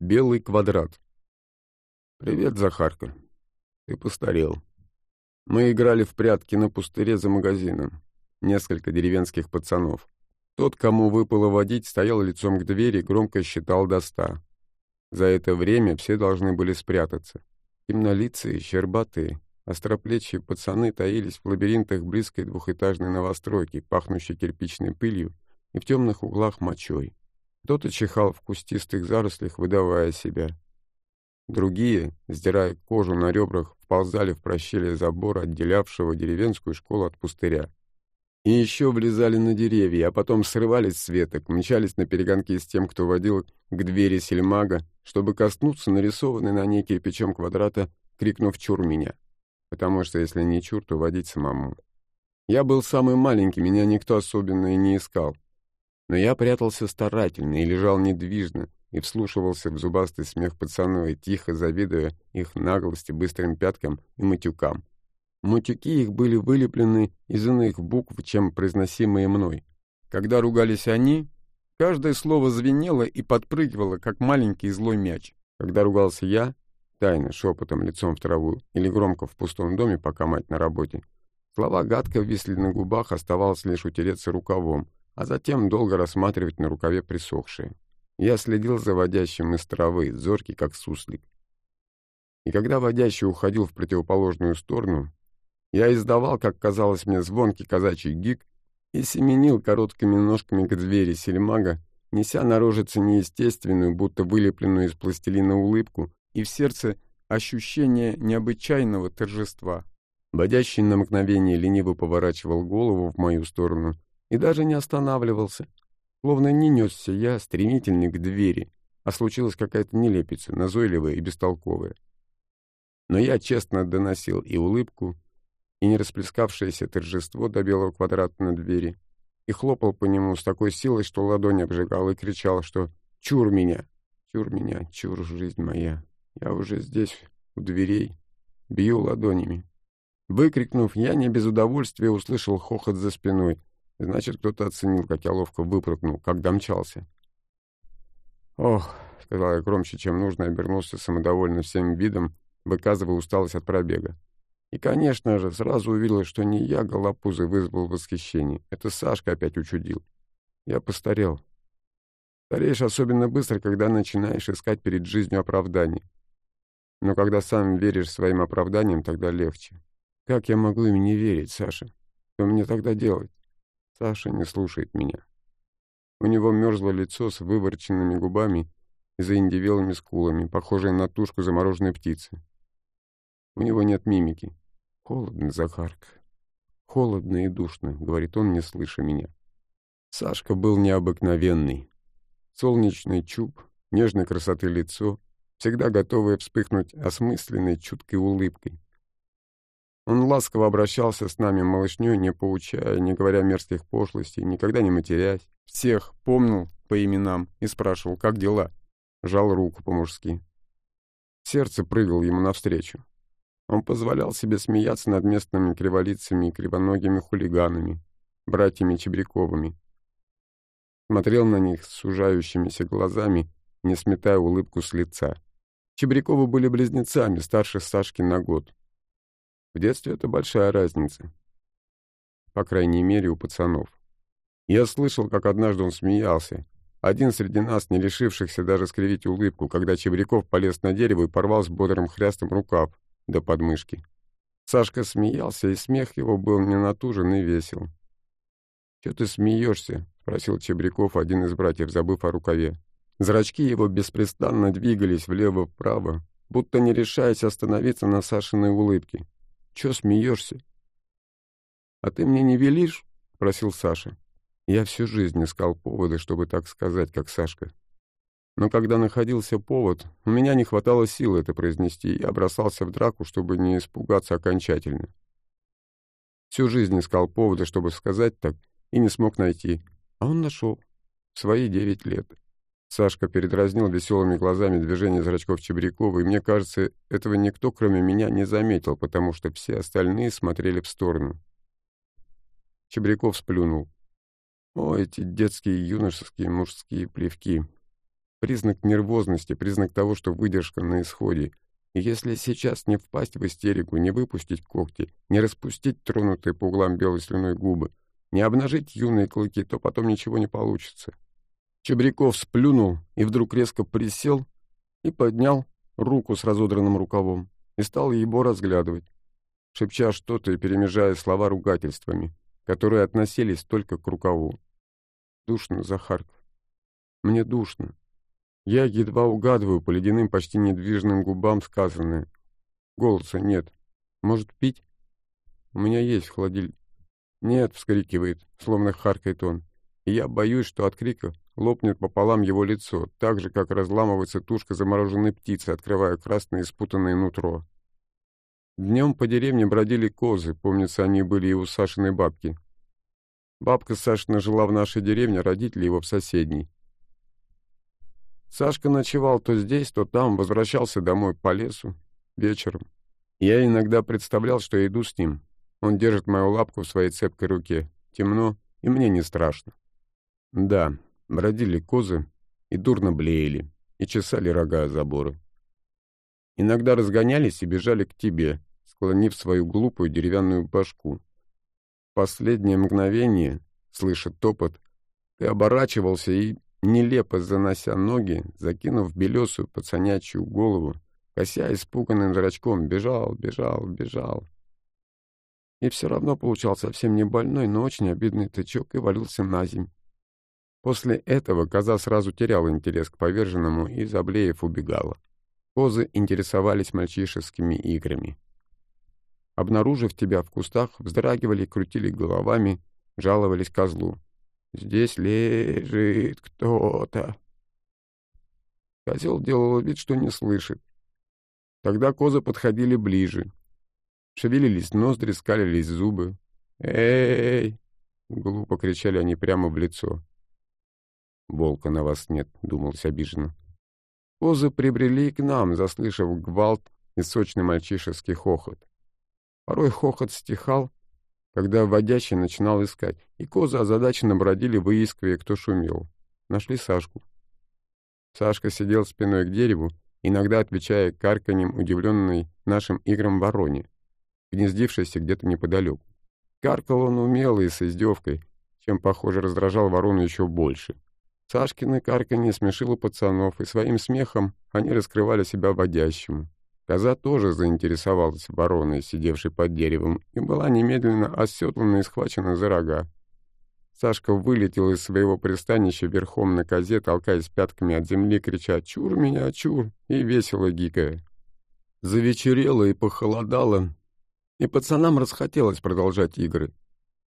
Белый квадрат. «Привет, Захарка. Ты постарел. Мы играли в прятки на пустыре за магазином. Несколько деревенских пацанов. Тот, кому выпало водить, стоял лицом к двери и громко считал до ста. За это время все должны были спрятаться. Темнолицые, щербатые, остроплечие пацаны таились в лабиринтах близкой двухэтажной новостройки, пахнущей кирпичной пылью, и в темных углах мочой. Кто-то чихал в кустистых зарослях, выдавая себя. Другие, сдирая кожу на ребрах, вползали в прощелье забора, отделявшего деревенскую школу от пустыря. И еще влезали на деревья, а потом срывались с веток, мчались на перегонки с тем, кто водил к двери сельмага, чтобы коснуться нарисованной на ней кирпичом квадрата, крикнув «Чур меня!» Потому что если не чур, то водить самому. Я был самый маленький, меня никто особенно и не искал. Но я прятался старательно и лежал недвижно, и вслушивался в зубастый смех пацанов, тихо завидуя их наглости, быстрым пяткам и матюкам. Матюки их были вылеплены из иных букв, чем произносимые мной. Когда ругались они, каждое слово звенело и подпрыгивало, как маленький злой мяч. Когда ругался я, тайно, шепотом, лицом в траву или громко в пустом доме, пока мать на работе, слова гадко висли на губах, оставалось лишь утереться рукавом, а затем долго рассматривать на рукаве присохшие. Я следил за водящим из травы, зоркий как суслик. И когда водящий уходил в противоположную сторону, я издавал, как казалось мне, звонкий казачий гик и семенил короткими ножками к двери сельмага, неся на рожице неестественную, будто вылепленную из пластилина улыбку, и в сердце ощущение необычайного торжества. Водящий на мгновение лениво поворачивал голову в мою сторону — и даже не останавливался. Словно не несся я стремительно к двери, а случилась какая-то нелепица, назойливая и бестолковая. Но я честно доносил и улыбку, и не расплескавшееся торжество до белого квадрата на двери, и хлопал по нему с такой силой, что ладонь обжигал, и кричал, что «Чур меня! Чур меня! Чур, жизнь моя! Я уже здесь, у дверей, бью ладонями!» Выкрикнув, я не без удовольствия услышал хохот за спиной, Значит, кто-то оценил, как я ловко выпрыгнул, как домчался. «Ох», — сказал я громче, чем нужно, обернулся самодовольно всем видом, выказывая усталость от пробега. И, конечно же, сразу увидел, что не я голопузый вызвал восхищение. Это Сашка опять учудил. Я постарел. Стареешь особенно быстро, когда начинаешь искать перед жизнью оправданий. Но когда сам веришь своим оправданиям, тогда легче. Как я могу им не верить, Саша? Что мне тогда делать? Саша не слушает меня. У него мерзло лицо с выворченными губами и заиндивелыми скулами, похожее на тушку замороженной птицы. У него нет мимики. Холодно, Захарка. Холодно и душно, говорит он, не слыша меня. Сашка был необыкновенный. Солнечный чуб, нежной красоты лицо, всегда готовое вспыхнуть осмысленной, чуткой улыбкой. Он ласково обращался с нами, малышней, не поучая, не говоря мерзких пошлостей, никогда не матерясь. Всех помнил по именам и спрашивал, как дела. Жал руку по-мужски. Сердце прыгало ему навстречу. Он позволял себе смеяться над местными криволицами и кривоногими хулиганами, братьями Чебряковыми. Смотрел на них с сужающимися глазами, не сметая улыбку с лица. Чебряковы были близнецами, старше Сашки на год. В детстве это большая разница. По крайней мере, у пацанов. Я слышал, как однажды он смеялся. Один среди нас, не лишившихся даже скривить улыбку, когда Чебряков полез на дерево и порвал с бодрым хрястом рукав до подмышки. Сашка смеялся, и смех его был ненатужен и весел. «Чё ты смеешься?» — спросил Чебряков, один из братьев, забыв о рукаве. Зрачки его беспрестанно двигались влево-вправо, будто не решаясь остановиться на Сашиной улыбке. Чё смеешься? — А ты мне не велишь? — спросил Саша. Я всю жизнь искал поводы, чтобы так сказать, как Сашка. Но когда находился повод, у меня не хватало сил это произнести, и я бросался в драку, чтобы не испугаться окончательно. Всю жизнь искал повода, чтобы сказать так, и не смог найти. А он нашел. Свои девять лет. Сашка передразнил веселыми глазами движение зрачков Чебрякова, и мне кажется, этого никто, кроме меня, не заметил, потому что все остальные смотрели в сторону. Чебряков сплюнул. О, эти детские, юношеские, мужские плевки. Признак нервозности, признак того, что выдержка на исходе. Если сейчас не впасть в истерику, не выпустить когти, не распустить тронутые по углам белой слюной губы, не обнажить юные клыки, то потом ничего не получится. Чебряков сплюнул и вдруг резко присел и поднял руку с разодранным рукавом и стал его разглядывать, шепча что-то и перемежая слова ругательствами, которые относились только к рукаву. Душно, Захарка. Мне душно. Я едва угадываю по ледяным, почти недвижным губам сказанное. Голоса нет. Может, пить? У меня есть холодильник. Нет, вскрикивает, словно харкает он. И я боюсь, что от крика лопнет пополам его лицо, так же, как разламывается тушка замороженной птицы, открывая красное испутанное нутро. Днем по деревне бродили козы, помнится, они были и у Сашиной бабки. Бабка Сашина жила в нашей деревне, родители его в соседней. Сашка ночевал то здесь, то там, возвращался домой по лесу вечером. Я иногда представлял, что я иду с ним. Он держит мою лапку в своей цепкой руке. Темно, и мне не страшно. Да, бродили козы и дурно блеяли, и чесали рога о заборы. Иногда разгонялись и бежали к тебе, склонив свою глупую деревянную башку. Последнее мгновение, слыша топот, ты оборачивался и нелепо занося ноги, закинув белесую пацанячью голову, кося испуганным зрачком, бежал, бежал, бежал. И все равно получал совсем не больной, но очень обидный тычок и валился на земь. После этого коза сразу теряла интерес к поверженному и, заблеев, убегала. Козы интересовались мальчишескими играми. Обнаружив тебя в кустах, вздрагивали, крутили головами, жаловались козлу. Здесь лежит кто-то. Козел делал вид, что не слышит. Тогда козы подходили ближе. Шевелились ноздри, скалились зубы. «Эй!» — глупо кричали они прямо в лицо. «Волка на вас нет», — думалось обиженно. Козы прибрели к нам, заслышав гвалт и сочный мальчишеский хохот. Порой хохот стихал, когда водящий начинал искать, и козы озадаченно бродили, выискивая, кто шумел. Нашли Сашку. Сашка сидел спиной к дереву, иногда отвечая карканьем удивленной нашим играм вороне, гнездившейся где-то неподалеку. Каркал он умело и с издевкой, чем, похоже, раздражал ворону еще больше. Сашкины карканье смешило пацанов, и своим смехом они раскрывали себя водящему. Коза тоже заинтересовалась вороной, сидевшей под деревом, и была немедленно оседлана и схвачена за рога. Сашка вылетел из своего пристанища верхом на козе, толкаясь пятками от земли, крича «Чур меня, чур!» и весело гикая. Завечерело и похолодало, и пацанам расхотелось продолжать игры.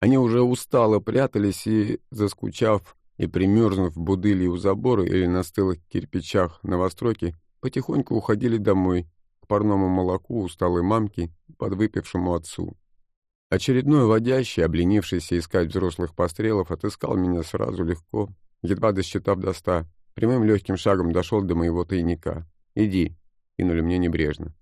Они уже устало прятались и, заскучав и примерзнув в будыли у забора или на стылых кирпичах новостройки, потихоньку уходили домой, парному молоку усталой мамки подвыпившему отцу. Очередной водящий, обленившийся искать взрослых пострелов, отыскал меня сразу легко, едва досчитав до ста, прямым легким шагом дошел до моего тайника. «Иди», — кинули мне небрежно.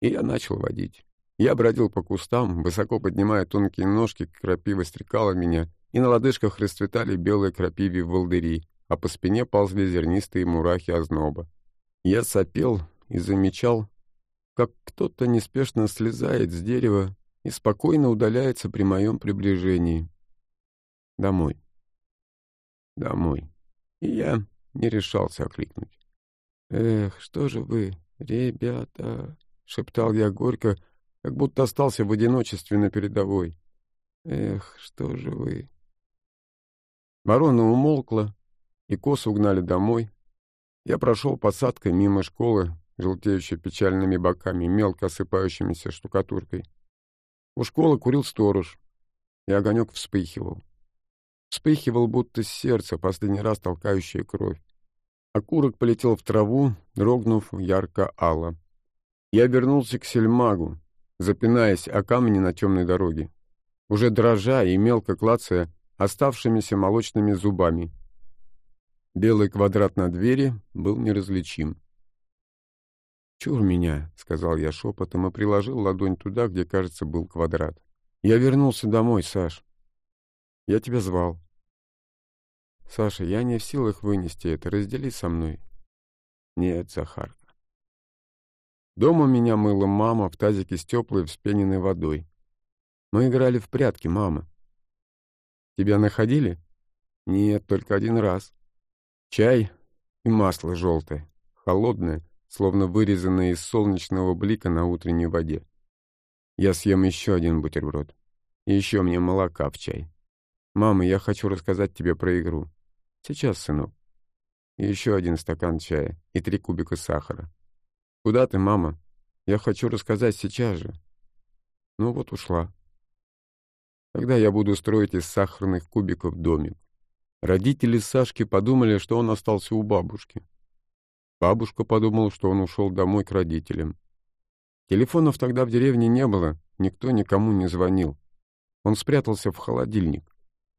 И я начал водить. Я бродил по кустам, высоко поднимая тонкие ножки, крапива стрекала меня, и на лодыжках расцветали белые крапиве волдыри, а по спине ползли зернистые мурахи озноба. Я сопел и замечал, как кто-то неспешно слезает с дерева и спокойно удаляется при моем приближении. Домой. Домой. И я не решался окликнуть. «Эх, что же вы, ребята!» — шептал я горько, как будто остался в одиночестве на передовой. «Эх, что же вы!» Ворона умолкла, и косы угнали домой. Я прошел посадкой мимо школы, желтеющая печальными боками, мелко осыпающимися штукатуркой. У школы курил сторож, и огонек вспыхивал. Вспыхивал, будто сердце, последний раз толкающее кровь. Окурок полетел в траву, дрогнув ярко-ало. Я вернулся к сельмагу, запинаясь о камни на темной дороге, уже дрожа и мелко клацая оставшимися молочными зубами. Белый квадрат на двери был неразличим. «Чур меня», — сказал я шепотом и приложил ладонь туда, где, кажется, был квадрат. «Я вернулся домой, Саш. Я тебя звал». Саша, я не в силах вынести это. Раздели со мной. Нет, Захарка. Дома меня мыла мама в тазике с теплой вспененной водой. Мы играли в прятки, мама. Тебя находили? Нет, только один раз. Чай и масло желтое, холодное, словно вырезанное из солнечного блика на утренней воде. Я съем еще один бутерброд. И еще мне молока в чай. Мама, я хочу рассказать тебе про игру. Сейчас, сынок. И еще один стакан чая и три кубика сахара. Куда ты, мама? Я хочу рассказать сейчас же. Ну вот ушла. Когда я буду строить из сахарных кубиков домик? Родители Сашки подумали, что он остался у бабушки. Бабушка подумала, что он ушел домой к родителям. Телефонов тогда в деревне не было, никто никому не звонил. Он спрятался в холодильник,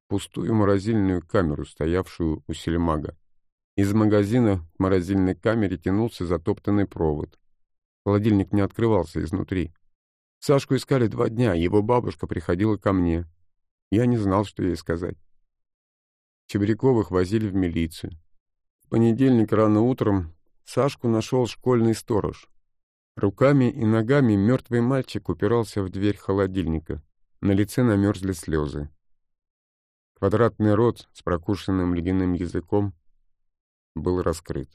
пустую морозильную камеру, стоявшую у сельмага. Из магазина к морозильной камере тянулся затоптанный провод. Холодильник не открывался изнутри. Сашку искали два дня, его бабушка приходила ко мне. Я не знал, что ей сказать. Чебряковых возили в милицию. В понедельник рано утром Сашку нашел школьный сторож. Руками и ногами мертвый мальчик упирался в дверь холодильника. На лице намерзли слезы. Квадратный рот с прокушенным ледяным языком был раскрыт.